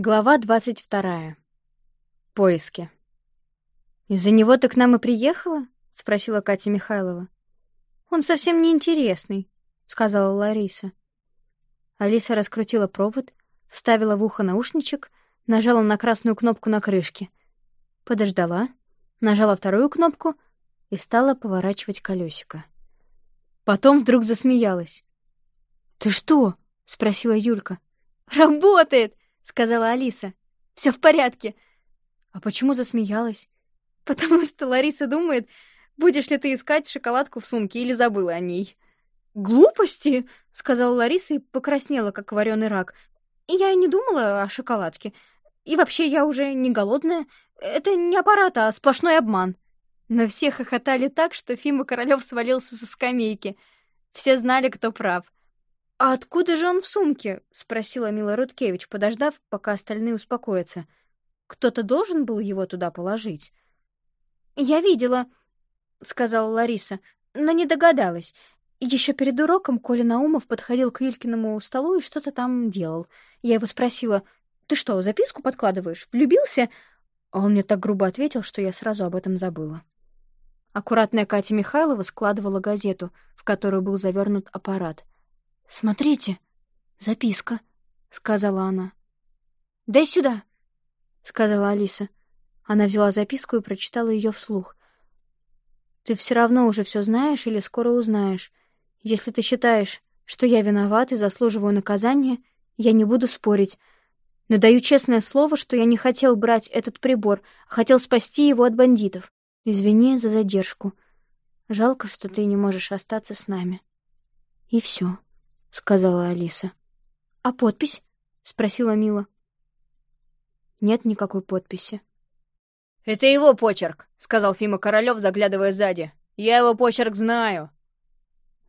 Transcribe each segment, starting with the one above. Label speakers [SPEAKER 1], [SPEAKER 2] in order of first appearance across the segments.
[SPEAKER 1] Глава двадцать вторая. Поиски. «Из-за него ты к нам и приехала?» — спросила Катя Михайлова. «Он совсем неинтересный», — сказала Лариса. Алиса раскрутила провод, вставила в ухо наушничек, нажала на красную кнопку на крышке. Подождала, нажала вторую кнопку и стала поворачивать колесико. Потом вдруг засмеялась. «Ты что?» — спросила Юлька. «Работает!» Сказала Алиса. Все в порядке. А почему засмеялась? Потому что Лариса думает, будешь ли ты искать шоколадку в сумке или забыла о ней. Глупости, сказала Лариса и покраснела, как вареный рак. Я и не думала о шоколадке. И вообще я уже не голодная. Это не аппарат, а сплошной обман. Но все хохотали так, что Фима Королёв свалился со скамейки. Все знали, кто прав. «А откуда же он в сумке?» — спросила Мила Рудкевич, подождав, пока остальные успокоятся. «Кто-то должен был его туда положить?» «Я видела», — сказала Лариса, — «но не догадалась. Еще перед уроком Коля Наумов подходил к Юлькиному столу и что-то там делал. Я его спросила, «Ты что, записку подкладываешь? Влюбился?» А он мне так грубо ответил, что я сразу об этом забыла. Аккуратная Катя Михайлова складывала газету, в которую был завернут аппарат — «Смотрите, записка», — сказала она. «Дай сюда», — сказала Алиса. Она взяла записку и прочитала ее вслух. «Ты все равно уже все знаешь или скоро узнаешь. Если ты считаешь, что я виноват и заслуживаю наказания, я не буду спорить. Но даю честное слово, что я не хотел брать этот прибор, а хотел спасти его от бандитов. Извини за задержку. Жалко, что ты не можешь остаться с нами. И все. — сказала Алиса. «А подпись?» — спросила Мила. «Нет никакой подписи».
[SPEAKER 2] «Это его почерк», — сказал Фима Королёв, заглядывая сзади. «Я его почерк знаю».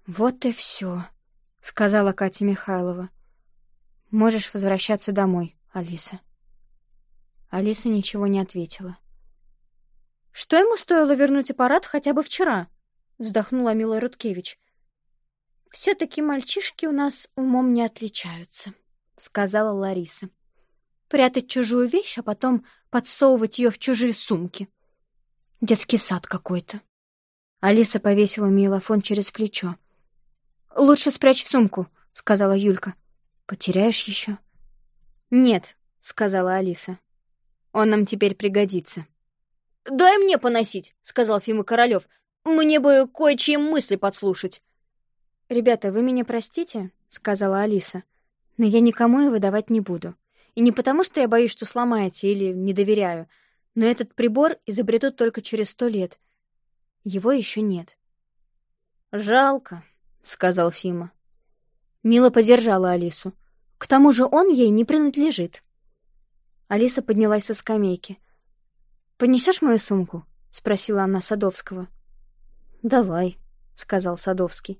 [SPEAKER 1] «Вот и все», — сказала Катя Михайлова. «Можешь возвращаться домой, Алиса». Алиса ничего не ответила. «Что ему стоило вернуть аппарат хотя бы вчера?» — вздохнула Мила Рудкевич. «Все-таки мальчишки у нас умом не отличаются», — сказала Лариса. «Прятать чужую вещь, а потом подсовывать ее в чужие сумки. Детский сад какой-то». Алиса повесила милофон через плечо. «Лучше спрячь в сумку», — сказала Юлька. «Потеряешь еще?» «Нет», — сказала Алиса. «Он нам теперь пригодится».
[SPEAKER 2] «Дай мне поносить», — сказал Фима Королёв. «Мне бы кое-чьи мысли подслушать».
[SPEAKER 1] «Ребята, вы меня простите», — сказала Алиса, «но я никому его давать не буду. И не потому, что я боюсь, что сломаете или не доверяю, но этот прибор изобретут только через сто лет. Его еще нет».
[SPEAKER 2] «Жалко», — сказал Фима.
[SPEAKER 1] Мила поддержала Алису. «К тому же он ей не принадлежит». Алиса поднялась со скамейки. «Понесешь мою сумку?» — спросила она Садовского. «Давай», — сказал Садовский.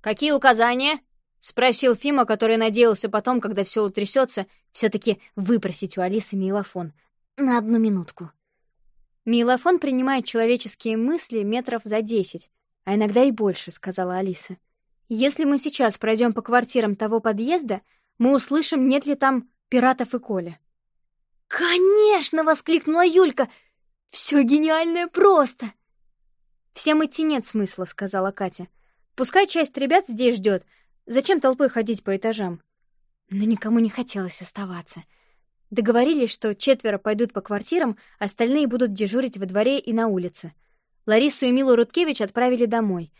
[SPEAKER 2] «Какие указания?» — спросил Фима, который надеялся потом, когда все утрясется, все-таки выпросить у Алисы милофон. На одну минутку.
[SPEAKER 1] «Милофон принимает человеческие мысли метров за десять, а иногда и больше», — сказала Алиса. «Если мы сейчас пройдем по квартирам того подъезда, мы услышим, нет ли там пиратов и Коля».
[SPEAKER 2] «Конечно!» — воскликнула Юлька. «Все гениальное просто!»
[SPEAKER 1] «Всем идти нет смысла», — сказала Катя. Пускай часть ребят здесь ждет. Зачем толпой ходить по этажам? Но никому не хотелось оставаться. Договорились, что четверо пойдут по квартирам, остальные будут дежурить во дворе и на улице. Ларису и Милу Рудкевич отправили домой.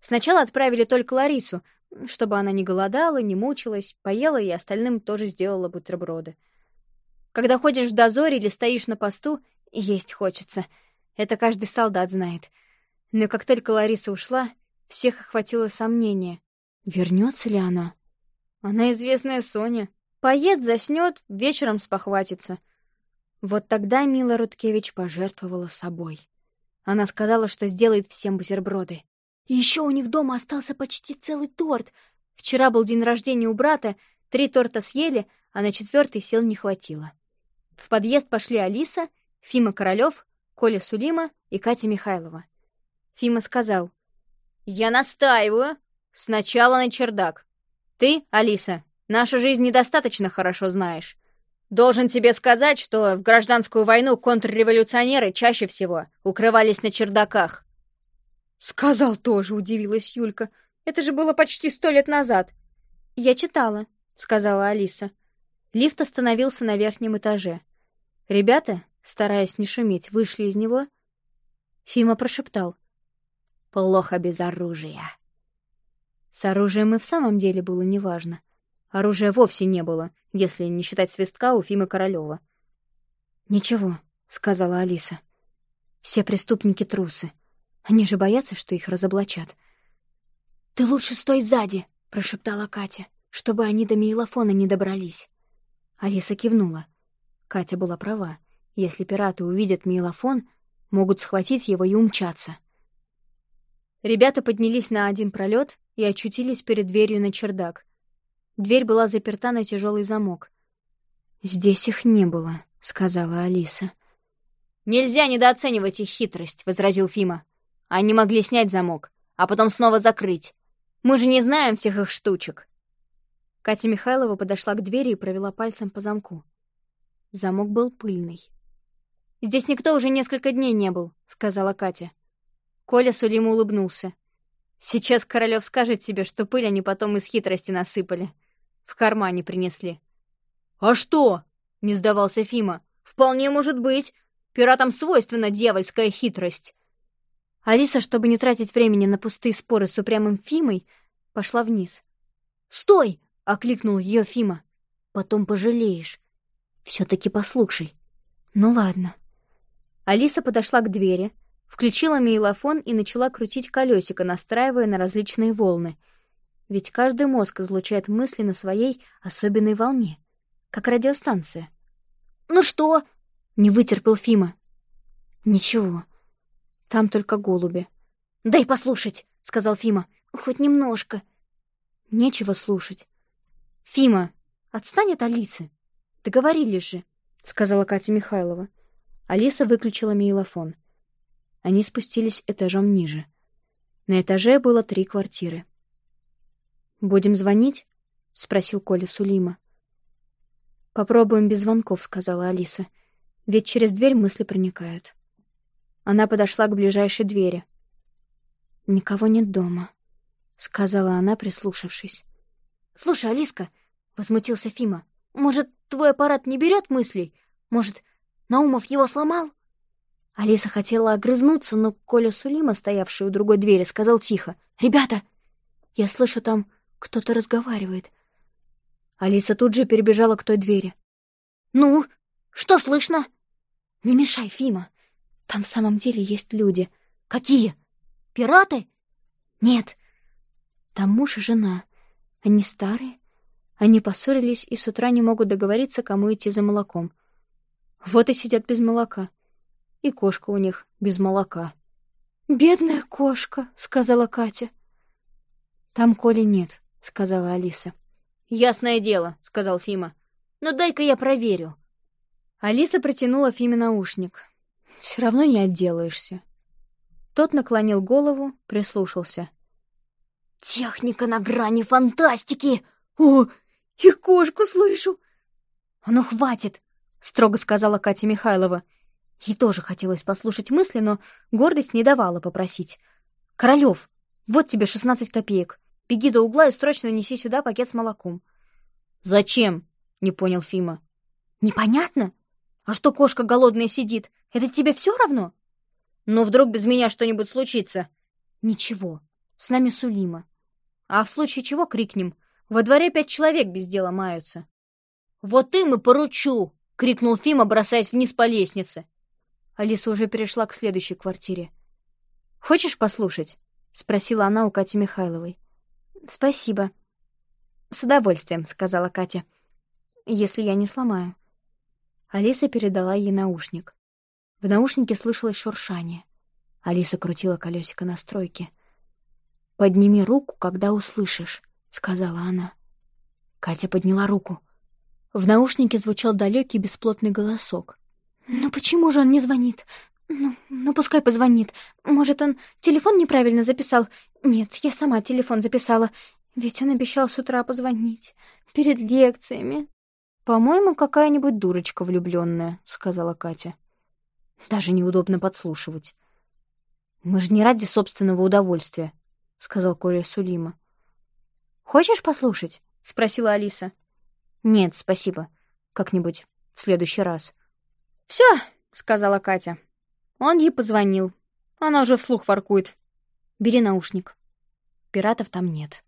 [SPEAKER 1] Сначала отправили только Ларису, чтобы она не голодала, не мучилась, поела и остальным тоже сделала бутерброды. Когда ходишь в дозоре или стоишь на посту, есть хочется. Это каждый солдат знает. Но как только Лариса ушла, всех охватило сомнение. Вернется ли она? Она известная Соня. Поест, заснет, вечером спохватится. Вот тогда Мила Рудкевич пожертвовала собой. Она сказала, что сделает всем бутерброды. И еще у них дома остался почти целый торт. Вчера был день рождения у брата, три торта съели, а на четвертый сил не хватило. В подъезд пошли Алиса, Фима Королёв, Коля Сулима и Катя Михайлова. Фима сказал, «Я настаиваю. Сначала на чердак. Ты, Алиса, нашу жизнь недостаточно хорошо знаешь.
[SPEAKER 2] Должен тебе сказать, что в гражданскую войну контрреволюционеры чаще всего укрывались на чердаках.
[SPEAKER 1] Сказал тоже, удивилась Юлька. Это же было почти сто лет назад. Я читала, сказала Алиса. Лифт остановился на верхнем этаже. Ребята, стараясь не шуметь, вышли из него. Фима прошептал. «Плохо без оружия». С оружием и в самом деле было неважно. Оружия вовсе не было, если не считать свистка у Фимы Королёва. «Ничего», — сказала Алиса. «Все преступники трусы. Они же боятся, что их разоблачат». «Ты лучше стой сзади», — прошептала Катя, «чтобы они до Мейлофона не добрались». Алиса кивнула. Катя была права. Если пираты увидят Мейлофон, могут схватить его и умчаться. Ребята поднялись на один пролет и очутились перед дверью на чердак. Дверь была заперта на тяжелый замок. «Здесь их не было», — сказала Алиса.
[SPEAKER 2] «Нельзя недооценивать их хитрость», — возразил Фима. «Они могли снять замок, а потом снова закрыть. Мы же не знаем всех их штучек».
[SPEAKER 1] Катя Михайлова подошла к двери и провела пальцем по замку. Замок был пыльный.
[SPEAKER 2] «Здесь никто уже несколько дней не был», — сказала Катя. Коля Сулима улыбнулся. «Сейчас Королёв скажет тебе, что пыль они потом из хитрости насыпали. В кармане принесли».
[SPEAKER 3] «А что?»
[SPEAKER 2] — не сдавался Фима. «Вполне может быть. Пиратам свойственна дьявольская хитрость».
[SPEAKER 1] Алиса, чтобы не тратить времени на пустые споры с упрямым Фимой, пошла вниз.
[SPEAKER 3] «Стой!» — окликнул ее Фима. «Потом пожалеешь. Все-таки послушай».
[SPEAKER 1] «Ну ладно». Алиса подошла к двери, Включила мейлофон и начала крутить колесико, настраивая на различные волны. Ведь каждый мозг излучает мысли на своей особенной волне, как радиостанция.
[SPEAKER 3] «Ну что?» — не вытерпел Фима.
[SPEAKER 1] «Ничего. Там только голуби».
[SPEAKER 3] «Дай послушать», — сказал Фима. «Хоть немножко».
[SPEAKER 1] «Нечего слушать». «Фима, отстань от Алисы. Договорились же», — сказала Катя Михайлова. Алиса выключила мейлофон. Они спустились этажом ниже. На этаже было три квартиры. «Будем звонить?» — спросил Коля Сулима. «Попробуем без звонков», — сказала Алиса. «Ведь через дверь мысли проникают». Она подошла к ближайшей двери. «Никого нет дома», — сказала она, прислушавшись.
[SPEAKER 3] «Слушай, Алиска», — возмутился Фима, — «может, твой аппарат не берет мыслей? Может, Наумов его сломал?»
[SPEAKER 1] Алиса хотела огрызнуться, но Коля Сулима, стоявший у другой двери, сказал тихо. «Ребята! Я слышу, там кто-то разговаривает». Алиса тут же перебежала к той двери.
[SPEAKER 3] «Ну, что слышно?»
[SPEAKER 1] «Не мешай, Фима. Там в самом деле есть люди».
[SPEAKER 3] «Какие? Пираты?»
[SPEAKER 1] «Нет. Там муж и жена. Они старые. Они поссорились и с утра не могут договориться, кому идти за молоком. Вот и сидят без молока и кошка у них без молока. «Бедная кошка», — сказала Катя. «Там Коли нет», — сказала Алиса.
[SPEAKER 2] «Ясное дело», — сказал Фима. «Но дай-ка я проверю».
[SPEAKER 1] Алиса протянула Фиме наушник. «Все равно не отделаешься». Тот наклонил голову, прислушался.
[SPEAKER 3] «Техника на грани фантастики! О, и кошку слышу!»
[SPEAKER 1] «А ну, хватит!» — строго сказала Катя Михайлова. Ей тоже хотелось послушать мысли, но гордость не давала попросить. «Королёв, вот тебе шестнадцать копеек. Беги до угла и срочно неси сюда пакет с молоком».
[SPEAKER 2] «Зачем?» — не понял Фима.
[SPEAKER 1] «Непонятно? А что кошка голодная сидит? Это тебе все равно?»
[SPEAKER 2] «Ну, вдруг без меня что-нибудь случится?»
[SPEAKER 1] «Ничего. С нами Сулима. А в случае чего крикнем. Во дворе пять человек без дела маются».
[SPEAKER 2] «Вот им и поручу!» — крикнул Фима, бросаясь вниз по лестнице.
[SPEAKER 1] Алиса уже перешла к следующей квартире. «Хочешь послушать?» — спросила она у Кати Михайловой. «Спасибо». «С удовольствием», — сказала Катя. «Если я не сломаю». Алиса передала ей наушник. В наушнике слышалось шуршание. Алиса крутила колесико настройки. «Подними руку, когда услышишь», — сказала она. Катя подняла руку. В наушнике звучал далекий бесплотный голосок. «Ну почему же он не звонит? Ну, ну пускай позвонит. Может, он телефон неправильно записал? Нет, я сама телефон записала. Ведь он обещал с утра позвонить. Перед лекциями». «По-моему, какая-нибудь дурочка влюбленная», — сказала Катя. «Даже неудобно подслушивать». «Мы же не ради собственного удовольствия», — сказал Коля Сулима.
[SPEAKER 2] «Хочешь послушать?» — спросила Алиса.
[SPEAKER 1] «Нет, спасибо. Как-нибудь в следующий раз».
[SPEAKER 2] «Всё», — сказала Катя. Он ей позвонил. Она уже вслух воркует. «Бери наушник. Пиратов там нет».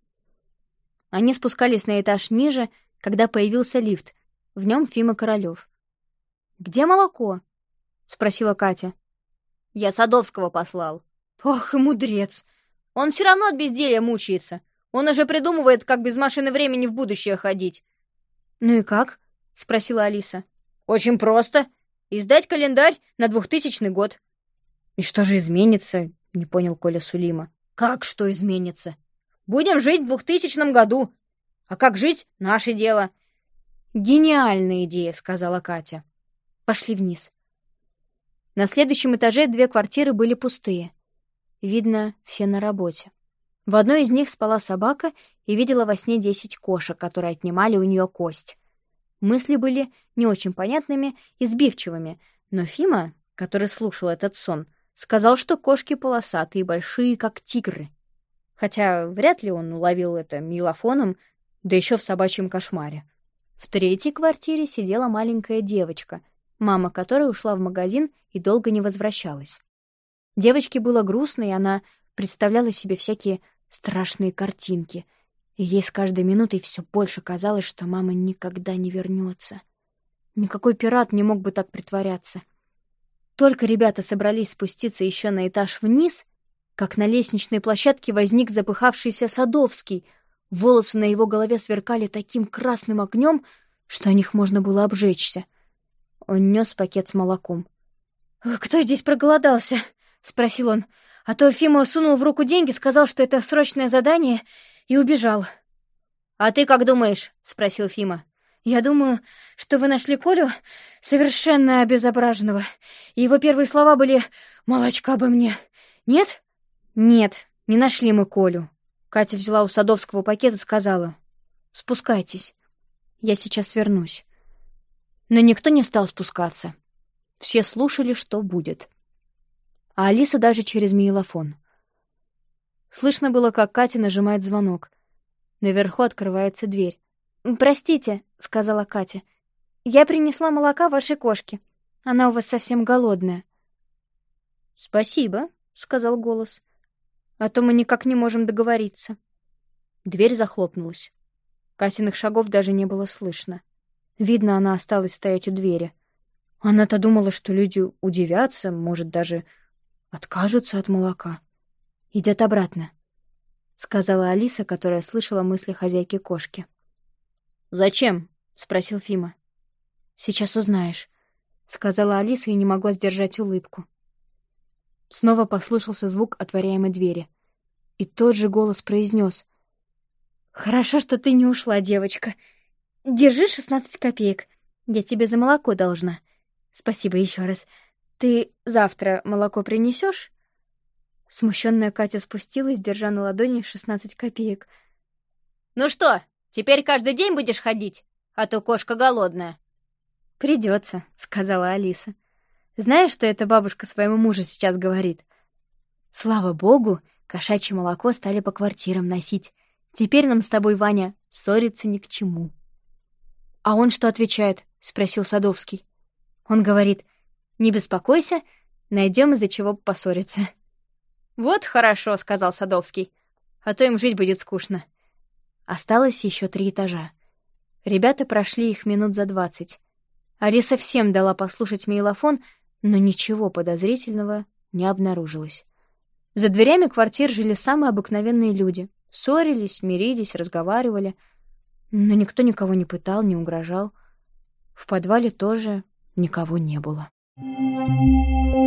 [SPEAKER 2] Они спускались на этаж ниже, когда появился лифт. В нем Фима Королёв. «Где молоко?» — спросила Катя. «Я Садовского послал». «Ох, мудрец! Он все равно от безделья мучается. Он уже придумывает, как без машины времени в будущее ходить».
[SPEAKER 1] «Ну и как?» — спросила Алиса.
[SPEAKER 2] «Очень просто. Издать календарь на двухтысячный год».
[SPEAKER 1] «И что же изменится?» — не понял Коля Сулима.
[SPEAKER 2] «Как что изменится? Будем жить в двухтысячном году. А как жить — наше дело».
[SPEAKER 1] «Гениальная идея», — сказала Катя.
[SPEAKER 2] «Пошли вниз». На следующем этаже две квартиры были пустые. Видно, все на работе. В одной из них спала собака и видела во сне десять кошек, которые отнимали у нее кость. Мысли были не очень понятными и сбивчивыми, но Фима, который слушал этот сон, сказал, что кошки полосатые и большие, как тигры. Хотя вряд ли он уловил это милофоном, да еще в собачьем кошмаре. В третьей квартире сидела маленькая девочка, мама которой ушла в магазин и долго не возвращалась. Девочке было грустно, и она представляла себе всякие страшные картинки, и ей с каждой минутой все больше казалось, что мама никогда не вернется. Никакой пират не мог бы так притворяться. Только ребята собрались спуститься еще на этаж вниз, как на лестничной площадке возник запыхавшийся Садовский. Волосы на его голове сверкали таким красным огнем, что о них можно было обжечься. Он нес пакет с молоком. «Кто здесь проголодался?» — спросил он. А то Фима сунул в руку деньги, сказал, что это срочное задание, и убежал. «А ты как думаешь?» — спросил Фима. «Я думаю, что вы нашли Колю совершенно обезображенного, и его первые слова были «молочка бы мне». Нет?» «Нет, не нашли мы Колю». Катя взяла у Садовского пакет и сказала «Спускайтесь, я сейчас вернусь». Но никто не стал спускаться. Все слушали, что будет а Алиса даже через мейлофон. Слышно было, как Катя нажимает звонок. Наверху открывается дверь. «Простите», — сказала Катя. «Я принесла молока вашей кошке. Она у вас совсем голодная». «Спасибо», — сказал голос. «А то мы никак не можем договориться». Дверь захлопнулась. Катиных шагов даже не было слышно. Видно, она осталась стоять у двери. Она-то думала, что люди удивятся, может, даже откажутся от молока. Идет обратно, сказала Алиса, которая слышала мысли хозяйки кошки. Зачем? спросил Фима. Сейчас узнаешь, сказала Алиса и не могла сдержать улыбку. Снова послышался звук отворяемой двери, и тот же голос произнес: "Хорошо, что ты не ушла, девочка. Держи шестнадцать копеек. Я тебе за молоко должна. Спасибо еще раз. «Ты завтра молоко принесешь? Смущенная Катя спустилась, держа на ладони шестнадцать копеек. «Ну что, теперь каждый день будешь ходить? А то кошка голодная». «Придется», — сказала Алиса. «Знаешь, что эта бабушка своему мужу сейчас говорит?» «Слава богу, кошачье молоко стали по квартирам носить. Теперь нам с тобой, Ваня, ссориться ни к чему». «А он что отвечает?» — спросил Садовский. Он говорит, не беспокойся, найдем из-за чего поссориться. Вот хорошо, сказал Садовский. А то им жить будет скучно. Осталось еще три этажа. Ребята прошли их минут за двадцать. Алиса всем дала послушать мейлофон, но ничего подозрительного не обнаружилось. За дверями квартир жили самые обыкновенные люди. Ссорились, мирились, разговаривали. Но никто никого не пытал, не угрожал. В подвале тоже никого не было. Música